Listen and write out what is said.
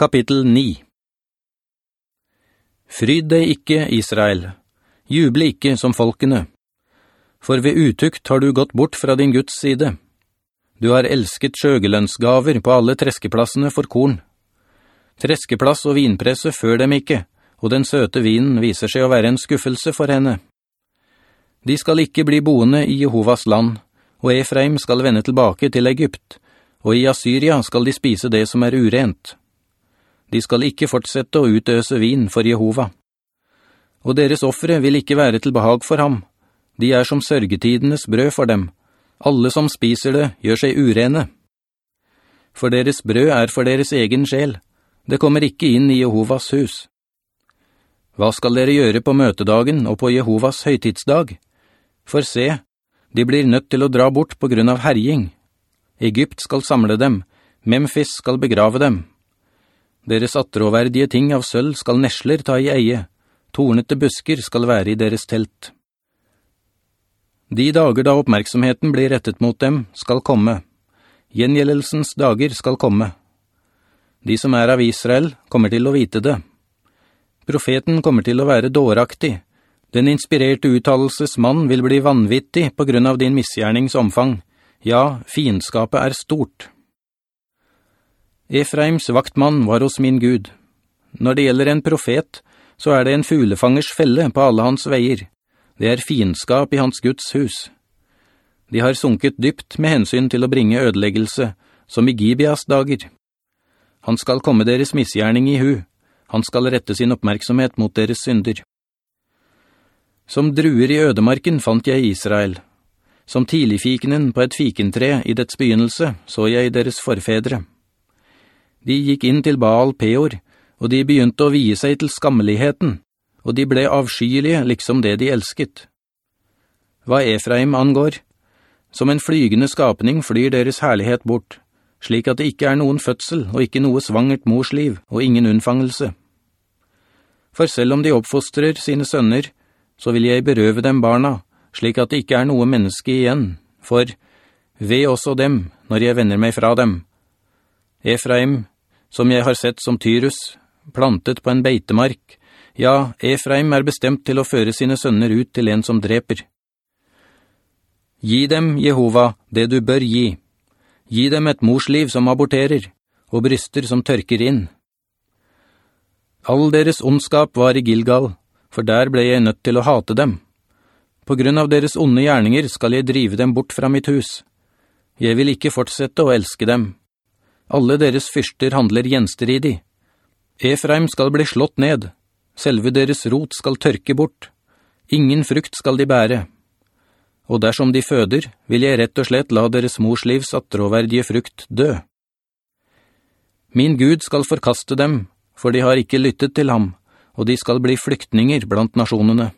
Kapittel 9 Fryd deg ikke, Israel. Juble ikke som folkene. For ved utukt har du gått bort fra din Guds side. Du har elsket sjøgelønnsgaver på alle treskeplassene for korn. Treskeplass og vinpresse før dem ikke, og den søte vinen viser seg å være en skuffelse for henne. De skal ikke bli boende i Jehovas land, og Efraim skal vende tilbake til Egypt, og i Assyria skal de spise det som er urent. De skal ikke fortsette å utøse vin for Jehova. Og deres offre vil ikke være til behag for ham. De er som sørgetidenes brød for dem. Alle som spiser det gjør seg urene. For deres brød er for deres egen sjel. Det kommer ikke inn i Jehovas hus. Hva skal dere gjøre på møtedagen og på Jehovas høytidsdag? For se, de blir nødt til å dra bort på grunn av herjing. Egypt skal samle dem, Memphis skal begrave dem. Deres attråverdige ting av sølv skal nesler ta i eie, tornete busker skal være i deres telt. De dager da oppmerksomheten blir rettet mot dem skal komme. Gjengjeldelsens dager skal komme. De som er av Israel kommer til å vite det. Profeten kommer til å være dåraktig. Den inspirerte uttalelses mann vil bli vanvittig på grunn av din misgjerningsomfang. Ja, fiendskapet er stort.» Efraims vaktmann var hos min Gud. Når det gjelder en profet, så er det en fuglefangers felle på alle hans veier. Det er fiendskap i hans Guds hus. De har sunket dypt med hensyn til å bringe ødeleggelse, som i Gibeas dager. Han skal komme deres misgjerning i hu. Han skal rette sin oppmerksomhet mot deres synder. Som druer i ødemarken fant jeg Israel. Som tidligfikenen på et fikentre i dets begynnelse så jeg deres forfedre. De gikk inn til Baal Peor, og de begynte å vie seg til skammeligheten, og de ble avskyelige liksom det de elsket. Hva Efraim angår, som en flygende skapning flyr deres herlighet bort, slik at det ikke er noen fødsel og ikke noe svangert morsliv og ingen unnfangelse. For selv om de oppfostrer sine sønner, så vil jeg berøve dem barna, slik at det ikke er noe menneske igjen, for ved også dem når jeg vender meg fra dem. Efraim som jeg har sett som Tyrus, plantet på en beitemark. Ja, Efraim er bestemt til å føre sine sønner ut til en som dreper. Gi dem, Jehova, det du bør gi. Gi dem et morsliv som aborterer, og bryster som tørker inn. All deres ondskap var i Gilgal, for der ble jeg nødt til å hate dem. På grunn av deres onde gjerninger skal jeg drive dem bort fra mitt hus. Jeg vil ikke fortsette å elske dem. Alle deres fyrster handler gjenstridig. Efraim skal bli slått ned. Selve deres rot skal tørke bort. Ingen frukt skal de bære. Og dersom de føder, vil jeg rett og slett la deres mors livs attråverdige frukt dø. Min Gud skal forkaste dem, for de har ikke lyttet til ham, og de skal bli flyktninger blant nasjonene.